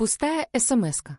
Пустая СМСка.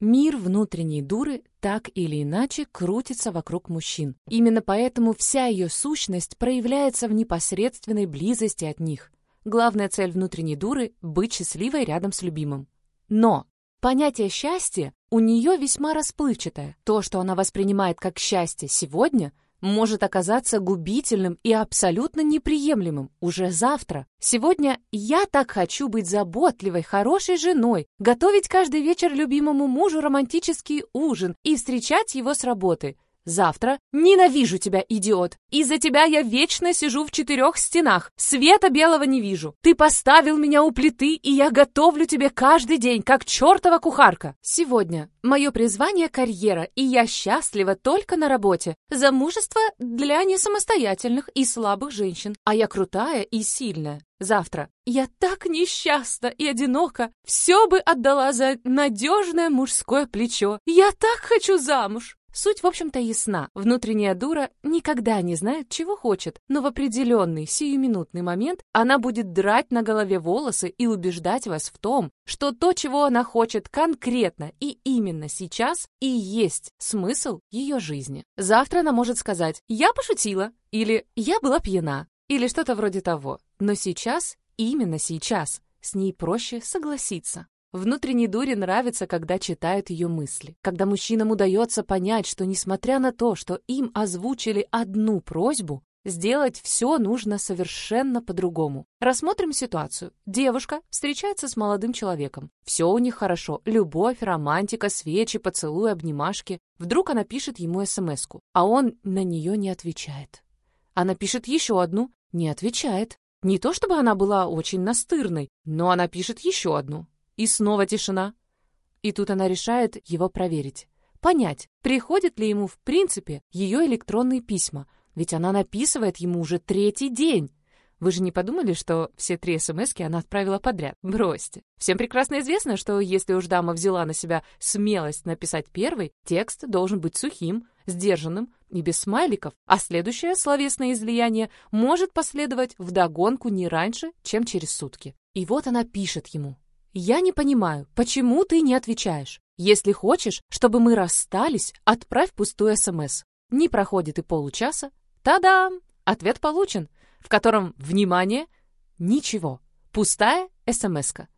Мир внутренней дуры так или иначе крутится вокруг мужчин. Именно поэтому вся ее сущность проявляется в непосредственной близости от них. Главная цель внутренней дуры — быть счастливой рядом с любимым. Но понятие счастья у нее весьма расплывчатое. То, что она воспринимает как счастье сегодня — может оказаться губительным и абсолютно неприемлемым уже завтра. Сегодня я так хочу быть заботливой, хорошей женой, готовить каждый вечер любимому мужу романтический ужин и встречать его с работы. Завтра ненавижу тебя, идиот. Из-за тебя я вечно сижу в четырех стенах. Света белого не вижу. Ты поставил меня у плиты, и я готовлю тебе каждый день, как чертова кухарка. Сегодня мое призвание — карьера, и я счастлива только на работе. Замужество для несамостоятельных и слабых женщин. А я крутая и сильная. Завтра. Я так несчастна и одинока. Все бы отдала за надежное мужское плечо. Я так хочу замуж. Суть, в общем-то, ясна. Внутренняя дура никогда не знает, чего хочет, но в определенный сиюминутный момент она будет драть на голове волосы и убеждать вас в том, что то, чего она хочет конкретно и именно сейчас, и есть смысл ее жизни. Завтра она может сказать «я пошутила» или «я была пьяна» или что-то вроде того. Но сейчас, именно сейчас, с ней проще согласиться. Внутренней дуре нравится, когда читают ее мысли. Когда мужчинам удается понять, что несмотря на то, что им озвучили одну просьбу, сделать все нужно совершенно по-другому. Рассмотрим ситуацию. Девушка встречается с молодым человеком. Все у них хорошо. Любовь, романтика, свечи, поцелуи, обнимашки. Вдруг она пишет ему смс а он на нее не отвечает. Она пишет еще одну, не отвечает. Не то чтобы она была очень настырной, но она пишет еще одну, и снова тишина. И тут она решает его проверить. Понять, приходят ли ему в принципе ее электронные письма, ведь она написывает ему уже третий день. Вы же не подумали, что все три смс она отправила подряд? Бросьте. Всем прекрасно известно, что если уж дама взяла на себя смелость написать первый, текст должен быть сухим, сдержанным и без смайликов, а следующее словесное излияние может последовать вдогонку не раньше, чем через сутки. И вот она пишет ему. «Я не понимаю, почему ты не отвечаешь? Если хочешь, чтобы мы расстались, отправь пустую СМС». Не проходит и получаса. Та-дам! Ответ получен, в котором, внимание, ничего. Пустая СМСка.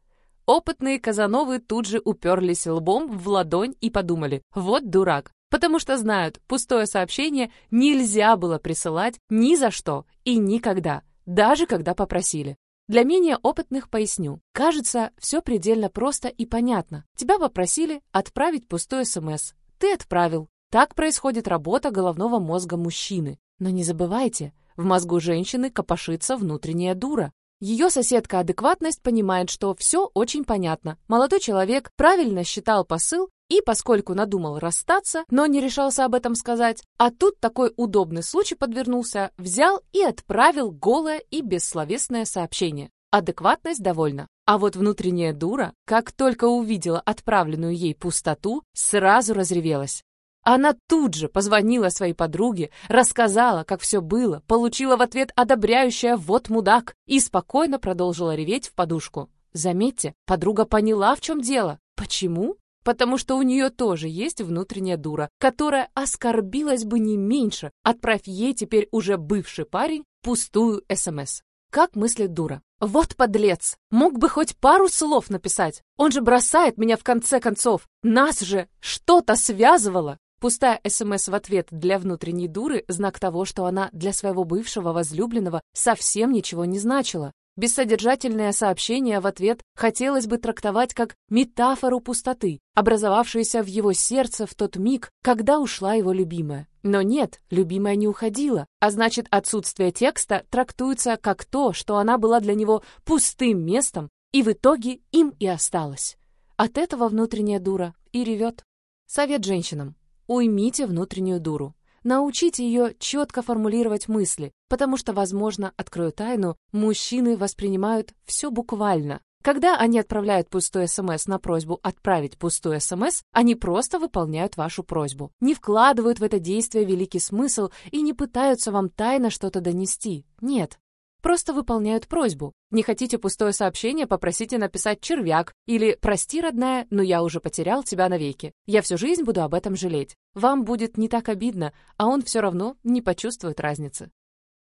Опытные Казановы тут же уперлись лбом в ладонь и подумали, вот дурак, потому что знают, пустое сообщение нельзя было присылать ни за что и никогда, даже когда попросили. Для менее опытных поясню. Кажется, все предельно просто и понятно. Тебя попросили отправить пустой СМС. Ты отправил. Так происходит работа головного мозга мужчины. Но не забывайте, в мозгу женщины копошится внутренняя дура. Ее соседка адекватность понимает, что все очень понятно. Молодой человек правильно считал посыл и, поскольку надумал расстаться, но не решался об этом сказать, а тут такой удобный случай подвернулся, взял и отправил голое и бессловесное сообщение. Адекватность довольна. А вот внутренняя дура, как только увидела отправленную ей пустоту, сразу разревелась. Она тут же позвонила своей подруге, рассказала, как все было, получила в ответ одобряющее «вот мудак» и спокойно продолжила реветь в подушку. Заметьте, подруга поняла, в чем дело. Почему? потому что у нее тоже есть внутренняя дура, которая оскорбилась бы не меньше, отправь ей теперь уже бывший парень пустую СМС. Как мыслит дура? Вот подлец! Мог бы хоть пару слов написать. Он же бросает меня в конце концов. Нас же что-то связывало. Пустая СМС в ответ для внутренней дуры – знак того, что она для своего бывшего возлюбленного совсем ничего не значила. Бессодержательное сообщение в ответ хотелось бы трактовать как метафору пустоты, образовавшуюся в его сердце в тот миг, когда ушла его любимая. Но нет, любимая не уходила, а значит отсутствие текста трактуется как то, что она была для него пустым местом, и в итоге им и осталась. От этого внутренняя дура и ревет. Совет женщинам. Уймите внутреннюю дуру. Научите ее четко формулировать мысли, потому что, возможно, открою тайну, мужчины воспринимают все буквально. Когда они отправляют пустой СМС на просьбу отправить пустой СМС, они просто выполняют вашу просьбу. Не вкладывают в это действие великий смысл и не пытаются вам тайно что-то донести. Нет. Просто выполняют просьбу. Не хотите пустое сообщение, попросите написать червяк или «Прости, родная, но я уже потерял тебя навеки. Я всю жизнь буду об этом жалеть». Вам будет не так обидно, а он все равно не почувствует разницы.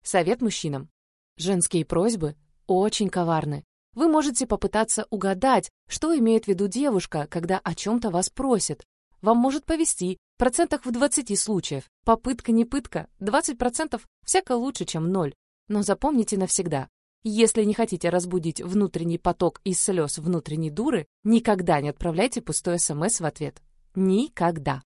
Совет мужчинам. Женские просьбы очень коварны. Вы можете попытаться угадать, что имеет в виду девушка, когда о чем-то вас просит. Вам может повести, в процентах в 20 случаев. Попытка не пытка, 20% всяко лучше, чем ноль. Но запомните навсегда, если не хотите разбудить внутренний поток из слез внутренней дуры, никогда не отправляйте пустой СМС в ответ. Никогда.